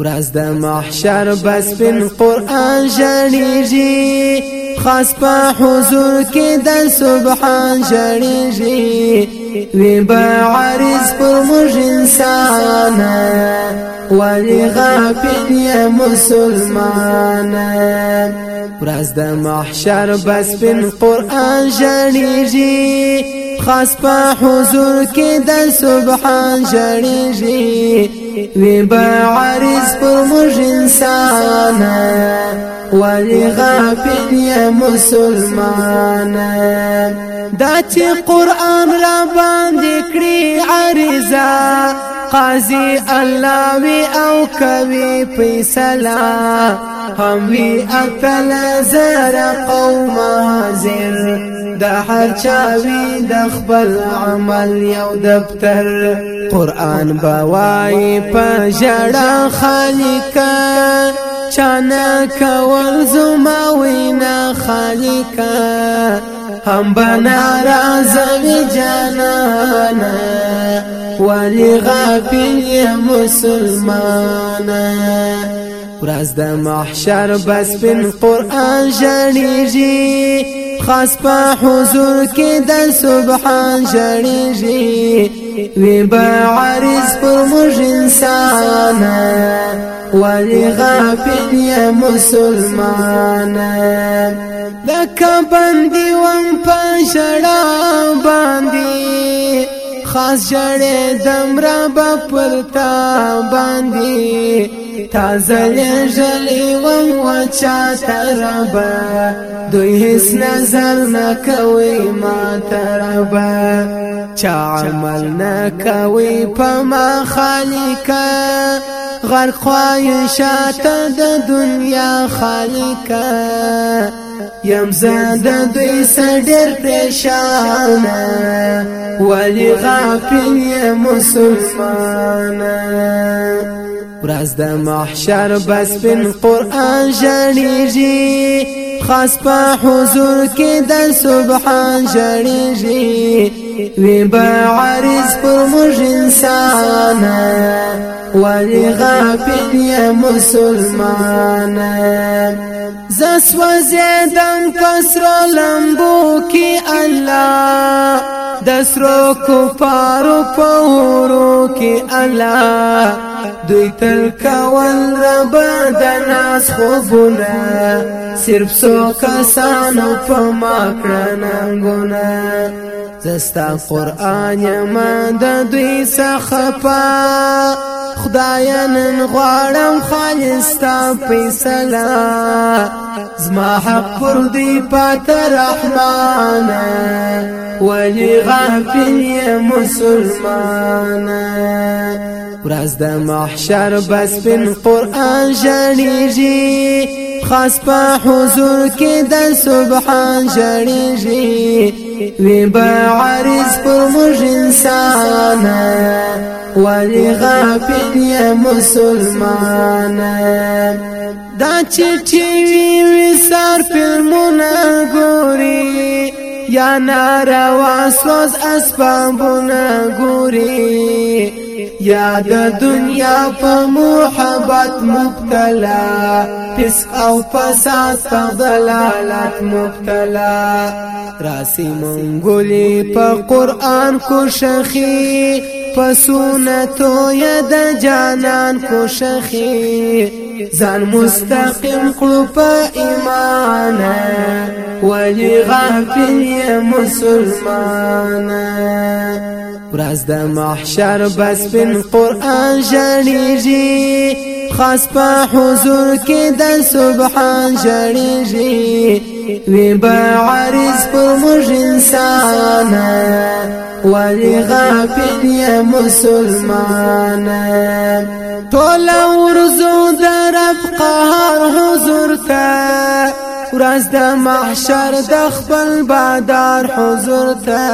ورځ د محشر بس بن قران جړیږي خاص په حضور کې د سبحان جړیږي وی به عارض پر موږ انسان ولی غافل یا مسلمان ورځ د محشر بس بن قران جړیږي خاص په حضور کې د سبحان جړیږي وی با عارض پر موږ انسان ولی غافل یا مسلمان دا چې قرآن را باندې کړی عارضا قاضي الله وی أو کوي فیصله هم وی اکل زر قوم حاضر د هر چاوي د خپل عمل یو دفتر. قران بوای په جړه خالق. چانا کول زما وینا خالق. هم بنا رازوی جانانا ولی غافل مسلمانا ورځ د محشر بس بن قران جړیږي خاص په حضور کې د سبحان جړیږي وی با عارض پر موږ انسان. ولی غافل یا مسلمان. لکه بندي وم په شړا باندې. خاص جړې دمرا بپرتا باندې تازه ژلی وم وچا تربا دوی هیڅ نظر نکوي ما تربا چا عمل نکوي په ما خالقا غرق خواهشات د دنیا خالقا یم زاد دوی سډر پریشان ولی غافل مسلمان ورځ د محشر بس بن قرآن جړیږي خاص په حضور کې د سبحان جړیږي وی با عارض پر موږ انسان ولی غافل یا مسلمان. زس وزیدم کسر لمبو کی الله دسرو کفارو پورو کی الله. دوی تل کول رب د ناس خوبونه. صرف سو کسانو په ما کړنګونه زستا قرآن یما د دوی څخه پا خدای نن غواړم خالصتا فیصله. زما حق پر دی پات رحمان ولی غافل مسلمان ورځ د محشر بس بن قران جړیږي خاص په حضور کې د سبحان جړیږي وی با عارض پر موږ انسان ولی غافل یا مسلمان دا چې وی وی سر فلمونه ګوري یا ناروا سوز اسبابونه ګوري یا د دنیا په محبت مبتلا فسق او فساد په ضلالت مبتلا. راسی منګولي په قران کو شخي پسونتو یا د جانان کو مستقیم کړو په ایمان ولی غافل مسلمان ورځ د محشر بس بن قرآن جړیږي خاص په حضور د سبحان جړیږي وی با عارض پر ولی غافل یا مسلمان ټول ورزو در قهر حضور ته ورځ محشر د خپل بادار حضور ته.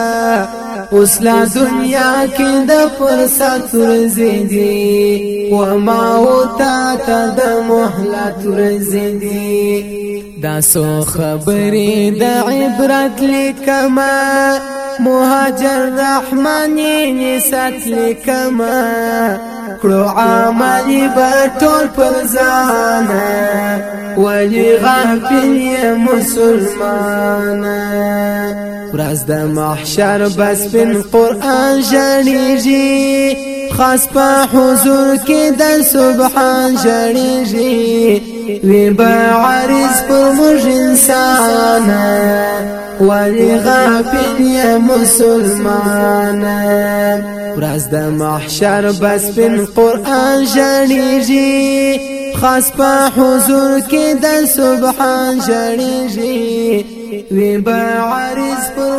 لا دنیا کې د فرصت ورځې دي و ما تا ته د مهلت دا سو خبرې د عبرت لیکما مهاجر رحمانی نسات لکما کړو عملی بټول پر ځان ولی غافل مسلمان ورځ د محشر بس بن قرآن جړیږي خاص په حضور کې د سبحان جړېږي وی به عارض پر موږ ولی غافل یا مسلمان ورځ د محشر بس بن قرآن جړېږي خاص په حضور کې د سبحان جړېږي وی به عارض پر